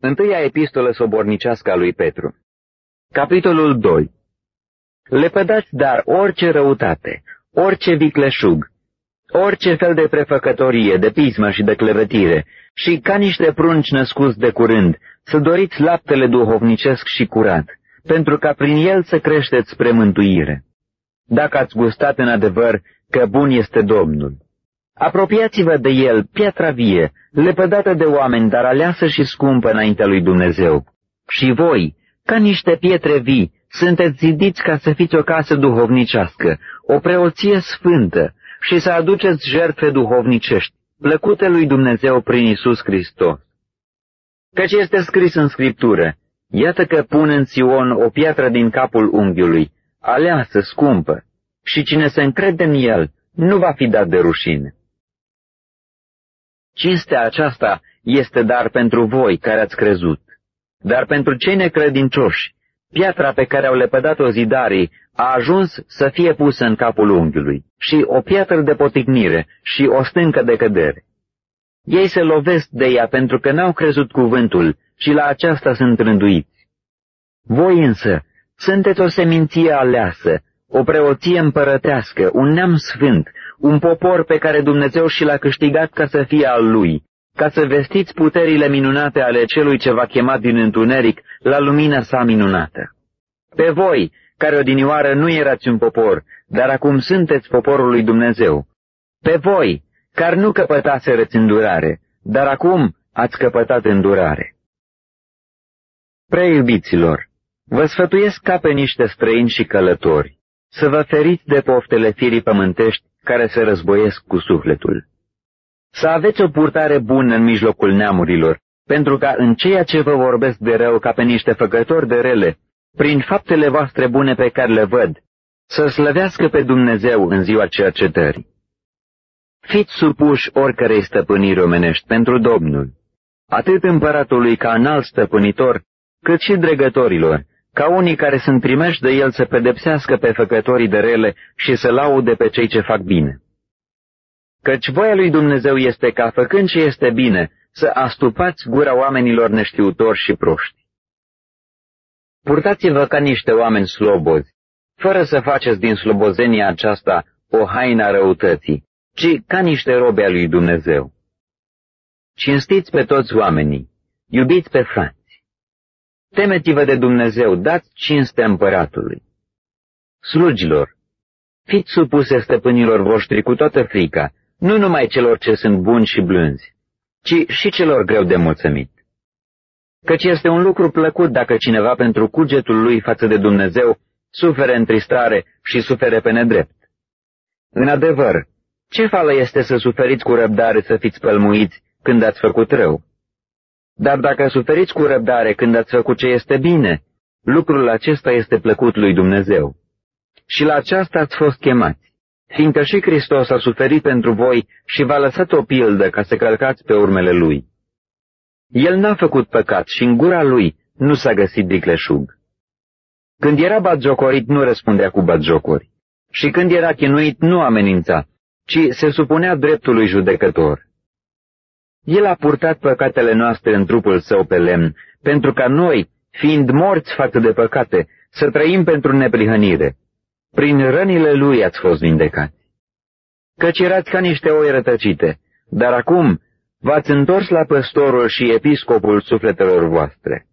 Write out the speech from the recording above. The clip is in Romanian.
Întâia epistolă sobornicească a lui Petru. Capitolul 2 Lepădați dar orice răutate, orice vicleșug, orice fel de prefăcătorie, de pismă și de clevetire, și ca niște prunci născuți de curând, să doriți laptele duhovnicesc și curat, pentru ca prin el să creșteți spre mântuire. Dacă ați gustat în adevăr că bun este Domnul. Apropiați-vă de el, piatra vie, lepădată de oameni, dar aleasă și scumpă înaintea lui Dumnezeu. Și voi, ca niște pietre vii, sunteți zidiți ca să fiți o casă duhovnicească, o preoție sfântă, și să aduceți jertfe duhovnicești, plăcute lui Dumnezeu prin Isus Hristos. Căci este scris în Scriptură, iată că pun în Sion o piatră din capul unghiului, aleasă, scumpă, și cine se încrede în el nu va fi dat de rușine. Cinstea aceasta este dar pentru voi care ați crezut, dar pentru cei necredincioși, piatra pe care au lepădat-o zidarii a ajuns să fie pusă în capul unghiului și o piatră de poticnire și o stâncă de cădere. Ei se lovesc de ea pentru că n-au crezut cuvântul și la aceasta sunt rânduiți. Voi însă sunteți o seminție aleasă, o preoție împărătească, un neam sfânt, un popor pe care Dumnezeu și l-a câștigat ca să fie al lui, ca să vestiți puterile minunate ale celui ce v-a chemat din întuneric la lumina sa minunată. Pe voi, care odinioară nu erați un popor, dar acum sunteți poporul lui Dumnezeu. Pe voi, care nu căpătaserăți îndurare, dar acum ați căpătat îndurare. Preiubiților, vă sfătuiesc ca pe niște străini și călători, să vă feriți de poftele firii pământești care se războiesc cu sufletul. Să aveți o purtare bună în mijlocul neamurilor, pentru ca în ceea ce vă vorbesc de rău ca pe niște făcători de rele, prin faptele voastre bune pe care le văd, să slăvească pe Dumnezeu în ziua cercetării. Fiți supuși oricărei stăpâniri omenești pentru Domnul, atât împăratului ca înalt stăpânitor, cât și dregătorilor, ca unii care sunt trimeși de el să pedepsească pe făcătorii de rele și să laude pe cei ce fac bine. Căci voia lui Dumnezeu este ca, făcând ce este bine, să astupați gura oamenilor neștiutori și proști. Purtați-vă ca niște oameni slobozi, fără să faceți din slobozenia aceasta o haina răutății, ci ca niște robe a lui Dumnezeu. Cinstiți pe toți oamenii, iubiți pe frați. Temeți-vă de Dumnezeu, dați cinste împăratului. Slugilor, fiți supuse stăpânilor voștri cu toată frica, nu numai celor ce sunt buni și blânzi, ci și celor greu de mulțumit. Căci este un lucru plăcut dacă cineva pentru cugetul lui față de Dumnezeu sufere întristare și sufere pe nedrept. În adevăr, ce fală este să suferiți cu răbdare să fiți pălmuiți când ați făcut rău? Dar dacă suferiți cu răbdare când ați făcut ce este bine, lucrul acesta este plăcut lui Dumnezeu. Și la aceasta ați fost chemați, fiindcă și Hristos a suferit pentru voi și v-a lăsat o pildă ca să călcați pe urmele Lui. El n-a făcut păcat și în gura Lui nu s-a găsit dicleșug. Când era batjocorit, nu răspundea cu batjocuri. Și când era chinuit, nu amenința, ci se supunea dreptului judecător. El a purtat păcatele noastre în trupul său pe lemn, pentru ca noi, fiind morți față de păcate, să trăim pentru neprihănire. Prin rănile lui ați fost vindecați. Căci erați ca niște oi rătăcite, dar acum v-ați întors la păstorul și episcopul sufletelor voastre.